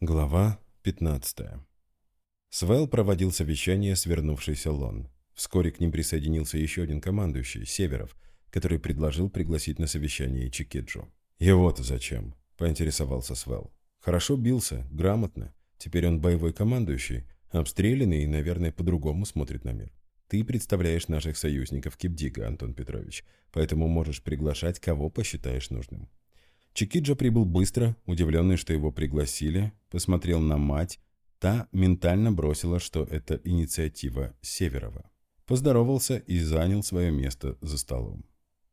Глава 15. Свел проводил совещание с вернувшейся Лон. Вскоре к ним присоединился еще один командующий, Северов, который предложил пригласить на совещание Чикиджу. «Его-то зачем?» – поинтересовался Свел. «Хорошо бился, грамотно. Теперь он боевой командующий, обстрелянный и, наверное, по-другому смотрит на мир. Ты представляешь наших союзников Кипдига, Антон Петрович, поэтому можешь приглашать, кого посчитаешь нужным». Чикиджа прибыл быстро, удивленный, что его пригласили, посмотрел на мать. Та ментально бросила, что это инициатива Северова. Поздоровался и занял свое место за столом.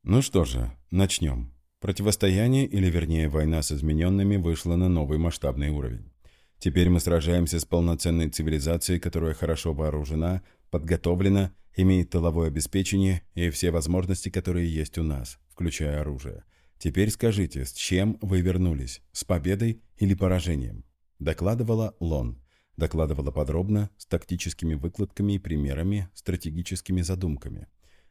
Ну что же, начнем. Противостояние, или вернее война с измененными, вышла на новый масштабный уровень. Теперь мы сражаемся с полноценной цивилизацией, которая хорошо вооружена, подготовлена, имеет тыловое обеспечение и все возможности, которые есть у нас, включая оружие – Теперь скажите, с чем вы вернулись? С победой или поражением? Докладывала Лон. Докладывала подробно, с тактическими выкладками и примерами, стратегическими задумками.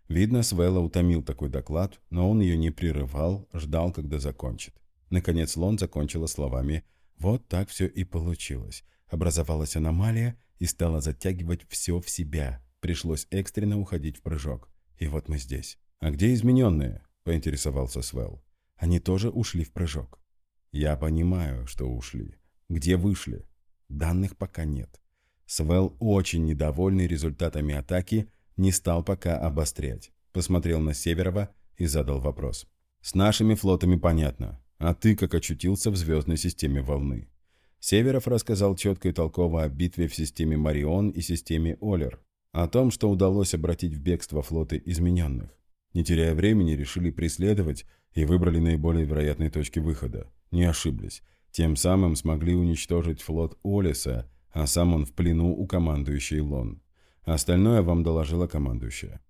Видно, Свелла утомил такой доклад, но он ее не прерывал, ждал, когда закончит. Наконец Лон закончила словами «Вот так все и получилось. Образовалась аномалия и стала затягивать все в себя. Пришлось экстренно уходить в прыжок. И вот мы здесь». «А где измененные?» – поинтересовался Свел. Они тоже ушли в прыжок. Я понимаю, что ушли. Где вышли? Данных пока нет. Свел, очень недовольный результатами атаки, не стал пока обострять. Посмотрел на Северова и задал вопрос. «С нашими флотами понятно. А ты как очутился в звездной системе волны?» Северов рассказал четко и толково о битве в системе Марион и системе Олер, о том, что удалось обратить в бегство флоты измененных. Не теряя времени, решили преследовать и выбрали наиболее вероятные точки выхода. Не ошиблись. Тем самым смогли уничтожить флот Олиса, а сам он в плену у командующей Лон. Остальное вам доложила командующая.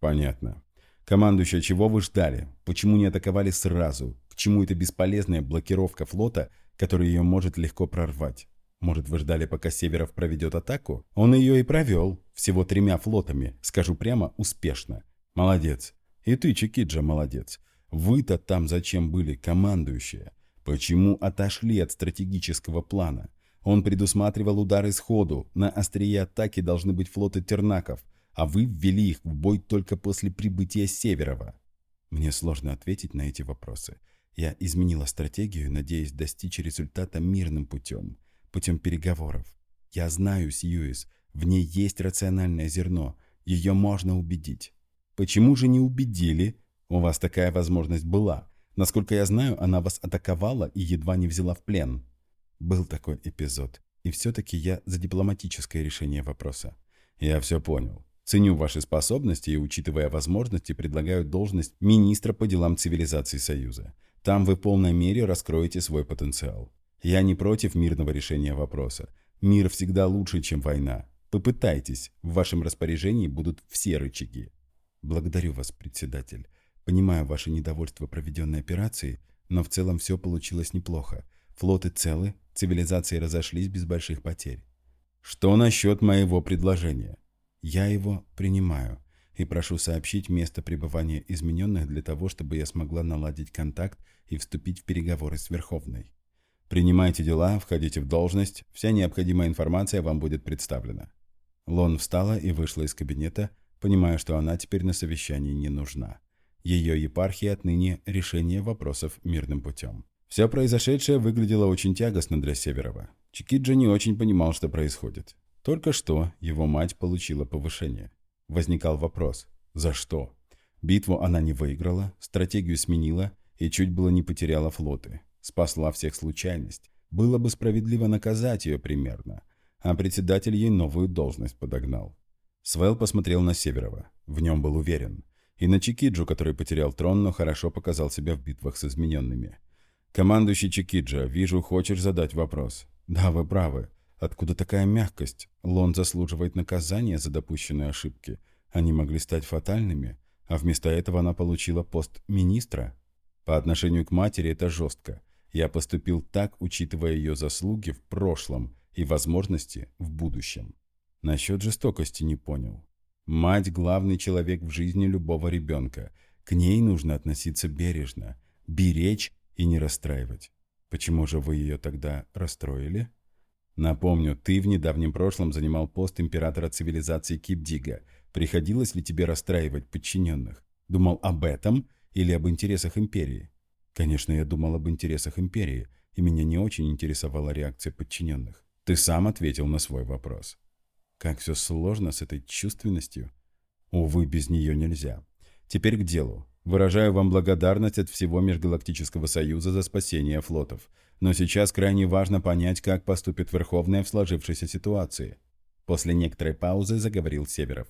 Понятно. Командующая, чего вы ждали? Почему не атаковали сразу? К чему эта бесполезная блокировка флота, которая ее может легко прорвать? Может, вы ждали, пока Северов проведет атаку? Он ее и провел. Всего тремя флотами. Скажу прямо, успешно. Молодец. И ты, Чикиджа, молодец. Вы-то там зачем были, командующие? Почему отошли от стратегического плана? Он предусматривал удары сходу. На острие атаки должны быть флоты тернаков, а вы ввели их в бой только после прибытия Северова. Мне сложно ответить на эти вопросы. Я изменила стратегию, надеясь достичь результата мирным путем, путем переговоров. Я знаю Сьюис, в ней есть рациональное зерно, ее можно убедить. Почему же не убедили? У вас такая возможность была. Насколько я знаю, она вас атаковала и едва не взяла в плен. Был такой эпизод. И все-таки я за дипломатическое решение вопроса. Я все понял. Ценю ваши способности и, учитывая возможности, предлагаю должность министра по делам цивилизации Союза. Там вы в полной мере раскроете свой потенциал. Я не против мирного решения вопроса. Мир всегда лучше, чем война. Попытайтесь, в вашем распоряжении будут все рычаги. Благодарю вас, председатель. Понимаю ваше недовольство проведенной операцией, но в целом все получилось неплохо. Флоты целы, цивилизации разошлись без больших потерь. Что насчет моего предложения? Я его принимаю и прошу сообщить место пребывания измененных для того, чтобы я смогла наладить контакт и вступить в переговоры с Верховной. Принимайте дела, входите в должность, вся необходимая информация вам будет представлена. Лон встала и вышла из кабинета, понимая, что она теперь на совещании не нужна. Ее епархия отныне решение вопросов мирным путем. Все произошедшее выглядело очень тягостно для Северова. Чикиджа не очень понимал, что происходит. Только что его мать получила повышение. Возникал вопрос «За что?». Битву она не выиграла, стратегию сменила и чуть было не потеряла флоты. Спасла всех случайность. Было бы справедливо наказать ее примерно. А председатель ей новую должность подогнал. Свел посмотрел на Северова. В нем был уверен. И на Чикиджу, который потерял трон, но хорошо показал себя в битвах с измененными. «Командующий Чикиджа, вижу, хочешь задать вопрос». «Да, вы правы. Откуда такая мягкость? Лон заслуживает наказания за допущенные ошибки. Они могли стать фатальными, а вместо этого она получила пост министра. По отношению к матери это жестко. Я поступил так, учитывая ее заслуги в прошлом и возможности в будущем. Насчет жестокости не понял. Мать – главный человек в жизни любого ребенка. К ней нужно относиться бережно, беречь и не расстраивать. Почему же вы ее тогда расстроили? Напомню, ты в недавнем прошлом занимал пост императора цивилизации Кипдига. Приходилось ли тебе расстраивать подчиненных? Думал об этом или об интересах империи? Конечно, я думал об интересах империи, и меня не очень интересовала реакция подчиненных. Ты сам ответил на свой вопрос. Как все сложно с этой чувственностью. Увы, без нее нельзя. Теперь к делу. Выражаю вам благодарность от всего Межгалактического Союза за спасение флотов. Но сейчас крайне важно понять, как поступит Верховная в сложившейся ситуации. После некоторой паузы заговорил Северов.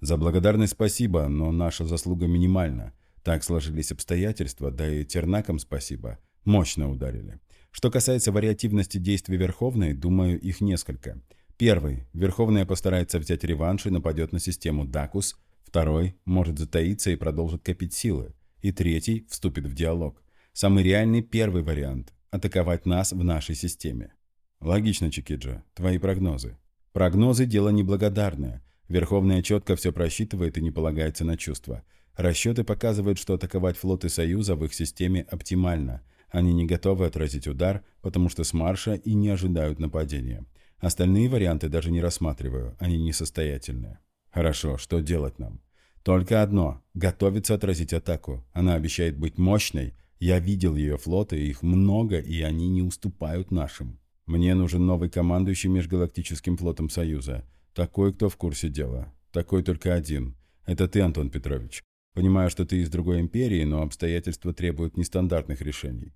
За благодарность спасибо, но наша заслуга минимальна. Так сложились обстоятельства, да и Тернакам спасибо. Мощно ударили. Что касается вариативности действий Верховной, думаю, их несколько. Первый. Верховная постарается взять реванш и нападет на систему Дакус. Второй. Может затаиться и продолжит копить силы. И третий. Вступит в диалог. Самый реальный первый вариант. Атаковать нас в нашей системе. Логично, Чикиджа. Твои прогнозы. Прогнозы – дело неблагодарное. Верховная четко все просчитывает и не полагается на чувства. Расчеты показывают, что атаковать флоты Союза в их системе оптимально. Они не готовы отразить удар, потому что с марша и не ожидают нападения. Остальные варианты даже не рассматриваю, они несостоятельные. Хорошо, что делать нам? Только одно – готовиться отразить атаку. Она обещает быть мощной. Я видел ее флоты, их много, и они не уступают нашим. Мне нужен новый командующий межгалактическим флотом Союза. Такой, кто в курсе дела. Такой только один. Это ты, Антон Петрович. Понимаю, что ты из другой империи, но обстоятельства требуют нестандартных решений.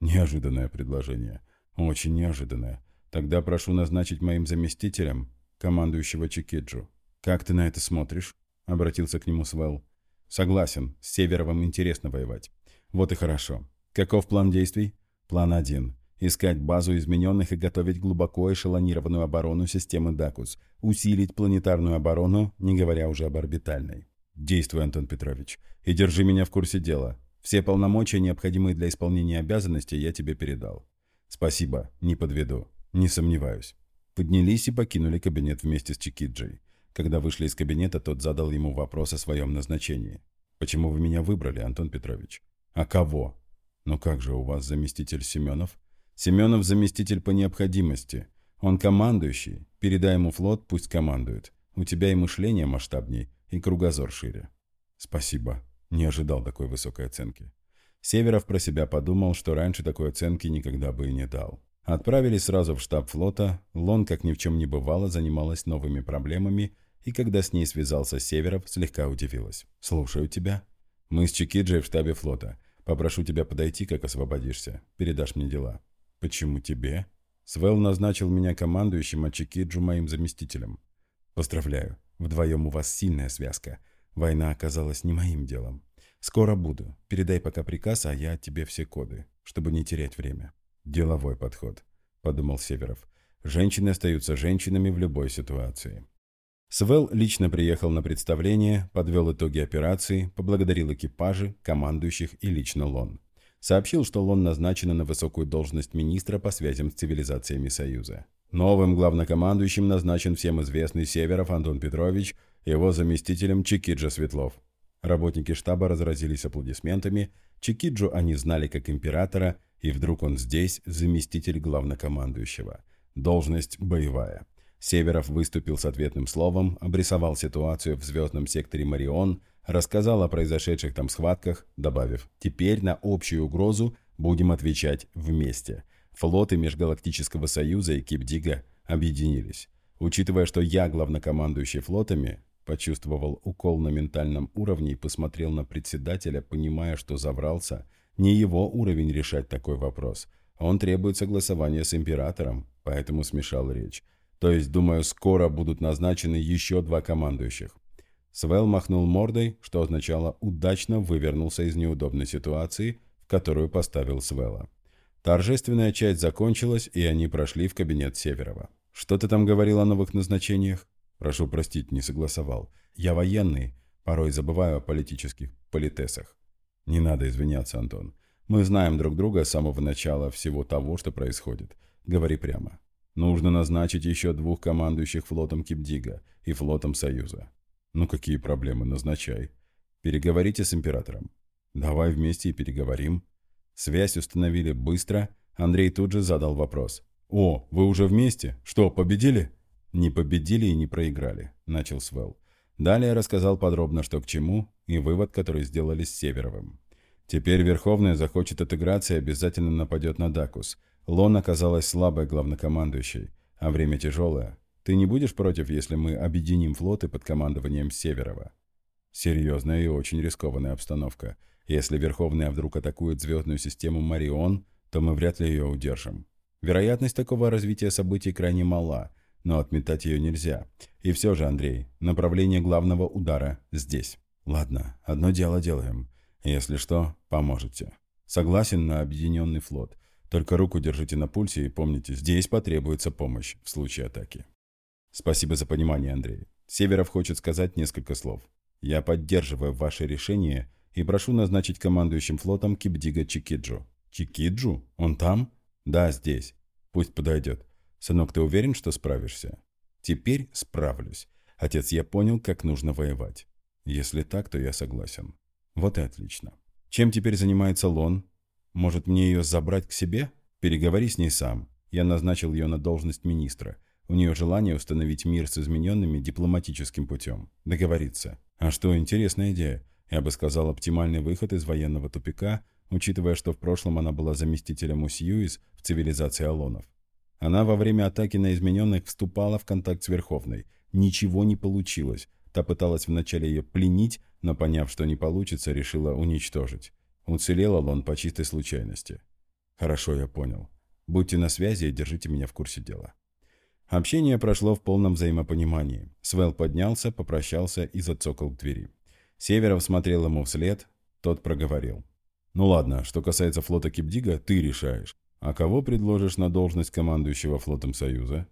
Неожиданное предложение. Очень неожиданное. Тогда прошу назначить моим заместителем командующего Чикиджу. Как ты на это смотришь? Обратился к нему Свел. Согласен, с Северовым интересно воевать. Вот и хорошо. Каков план действий? План один. Искать базу измененных и готовить глубоко эшелонированную оборону системы Дакус. Усилить планетарную оборону, не говоря уже об орбитальной. Действуй, Антон Петрович. И держи меня в курсе дела. Все полномочия, необходимые для исполнения обязанностей, я тебе передал. Спасибо, не подведу. Не сомневаюсь. Поднялись и покинули кабинет вместе с Чикиджей. Когда вышли из кабинета, тот задал ему вопрос о своем назначении. «Почему вы меня выбрали, Антон Петрович?» «А кого?» «Ну как же у вас заместитель Семенов?» «Семенов заместитель по необходимости. Он командующий. Передай ему флот, пусть командует. У тебя и мышление масштабней, и кругозор шире». «Спасибо. Не ожидал такой высокой оценки». Северов про себя подумал, что раньше такой оценки никогда бы и не дал. Отправились сразу в штаб флота, Лон, как ни в чем не бывало, занималась новыми проблемами, и когда с ней связался Северов, слегка удивилась. «Слушаю тебя». «Мы с Чикиджей в штабе флота. Попрошу тебя подойти, как освободишься. Передашь мне дела». «Почему тебе?» Свел назначил меня командующим, а Чикиджу моим заместителем. «Поздравляю. Вдвоем у вас сильная связка. Война оказалась не моим делом. Скоро буду. Передай пока приказ, а я тебе все коды, чтобы не терять время». «Деловой подход», – подумал Северов. «Женщины остаются женщинами в любой ситуации». Свел лично приехал на представление, подвел итоги операции, поблагодарил экипажи, командующих и лично Лон. Сообщил, что Лон назначена на высокую должность министра по связям с цивилизациями Союза. Новым главнокомандующим назначен всем известный Северов Антон Петрович, его заместителем Чикиджа Светлов. Работники штаба разразились аплодисментами, Чикиджу они знали как императора – и вдруг он здесь заместитель главнокомандующего. Должность боевая. Северов выступил с ответным словом, обрисовал ситуацию в звездном секторе Марион, рассказал о произошедших там схватках, добавив «Теперь на общую угрозу будем отвечать вместе». Флоты Межгалактического Союза и Кипдига объединились. Учитывая, что я главнокомандующий флотами, почувствовал укол на ментальном уровне и посмотрел на председателя, понимая, что заврался – не его уровень решать такой вопрос. Он требует согласования с императором, поэтому смешал речь. То есть, думаю, скоро будут назначены еще два командующих. Свел махнул мордой, что означало «удачно вывернулся из неудобной ситуации», в которую поставил Свела. Торжественная часть закончилась, и они прошли в кабинет Северова. «Что ты там говорил о новых назначениях?» «Прошу простить, не согласовал. Я военный, порой забываю о политических политесах. Не надо извиняться, Антон. Мы знаем друг друга с самого начала всего того, что происходит. Говори прямо. Нужно назначить еще двух командующих флотом Кипдига и флотом Союза. Ну какие проблемы, назначай. Переговорите с императором. Давай вместе и переговорим. Связь установили быстро. Андрей тут же задал вопрос. «О, вы уже вместе? Что, победили?» «Не победили и не проиграли», — начал Свел. Далее рассказал подробно, что к чему, и вывод, который сделали с Северовым. Теперь Верховная захочет отыграться и обязательно нападет на Дакус. Лон оказалась слабой главнокомандующей, а время тяжелое. Ты не будешь против, если мы объединим флоты под командованием Северова? Серьезная и очень рискованная обстановка. Если Верховная вдруг атакует звездную систему Марион, то мы вряд ли ее удержим. Вероятность такого развития событий крайне мала, но отметать ее нельзя. И все же, Андрей, направление главного удара здесь. Ладно, одно дело делаем. Если что, поможете. Согласен на объединенный флот. Только руку держите на пульсе и помните, здесь потребуется помощь в случае атаки. Спасибо за понимание, Андрей. Северов хочет сказать несколько слов. Я поддерживаю ваше решение и прошу назначить командующим флотом Кипдига Чикиджу. Чикиджу? Он там? Да, здесь. Пусть подойдет. Сынок, ты уверен, что справишься? Теперь справлюсь. Отец, я понял, как нужно воевать. Если так, то я согласен. Вот и отлично. Чем теперь занимается Лон? Может, мне ее забрать к себе? Переговори с ней сам. Я назначил ее на должность министра. У нее желание установить мир с измененными дипломатическим путем. Договориться. А что, интересная идея. Я бы сказал, оптимальный выход из военного тупика, учитывая, что в прошлом она была заместителем Усьюис в цивилизации Алонов. Она во время атаки на измененных вступала в контакт с Верховной. Ничего не получилось. Та пыталась вначале ее пленить, но, поняв, что не получится, решила уничтожить. Уцелел Алон по чистой случайности. «Хорошо, я понял. Будьте на связи и держите меня в курсе дела». Общение прошло в полном взаимопонимании. Свел поднялся, попрощался и зацокал к двери. Северов смотрел ему вслед, тот проговорил. «Ну ладно, что касается флота Кипдига, ты решаешь. А кого предложишь на должность командующего флотом Союза?»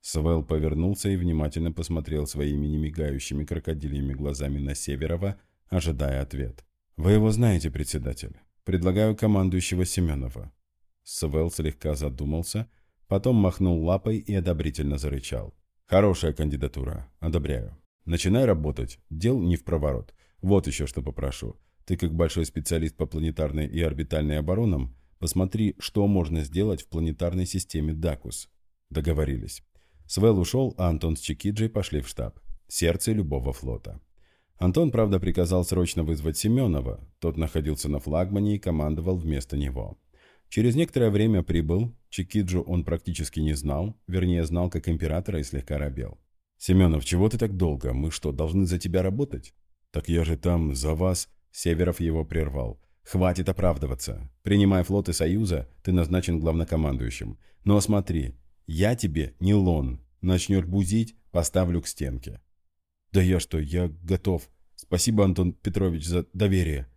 Свел повернулся и внимательно посмотрел своими немигающими крокодильями глазами на Северова, ожидая ответ. «Вы его знаете, председатель. Предлагаю командующего Семенова». Свел слегка задумался, потом махнул лапой и одобрительно зарычал. «Хорошая кандидатура. Одобряю. Начинай работать. Дел не в проворот. Вот еще что попрошу. Ты, как большой специалист по планетарной и орбитальной оборонам, Посмотри, что можно сделать в планетарной системе Дакус. Договорились. Свел ушел, а Антон с Чикиджей пошли в штаб. Сердце любого флота. Антон, правда, приказал срочно вызвать Семенова. Тот находился на флагмане и командовал вместо него. Через некоторое время прибыл. Чикиджу он практически не знал. Вернее, знал как императора и слегка робел. «Семенов, чего ты так долго? Мы что, должны за тебя работать?» «Так я же там за вас...» Северов его прервал. Хватит оправдываться. Принимая флоты Союза, ты назначен главнокомандующим. Но смотри, я тебе не лон. Начнешь бузить, поставлю к стенке. Да я что, я готов. Спасибо, Антон Петрович, за доверие.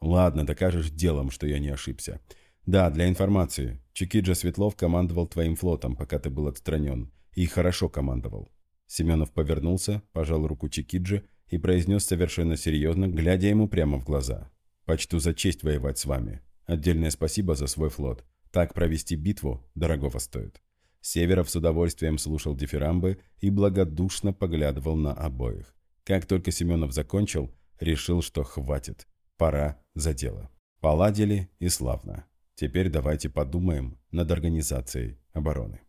Ладно, докажешь делом, что я не ошибся. Да, для информации. Чекиджа Светлов командовал твоим флотом, пока ты был отстранен. И хорошо командовал. Семенов повернулся, пожал руку Чекиджи и произнес совершенно серьезно, глядя ему прямо в глаза. Почту за честь воевать с вами. Отдельное спасибо за свой флот. Так провести битву дорогого стоит». Северов с удовольствием слушал дифирамбы и благодушно поглядывал на обоих. Как только Семенов закончил, решил, что хватит. Пора за дело. Поладили и славно. Теперь давайте подумаем над организацией обороны.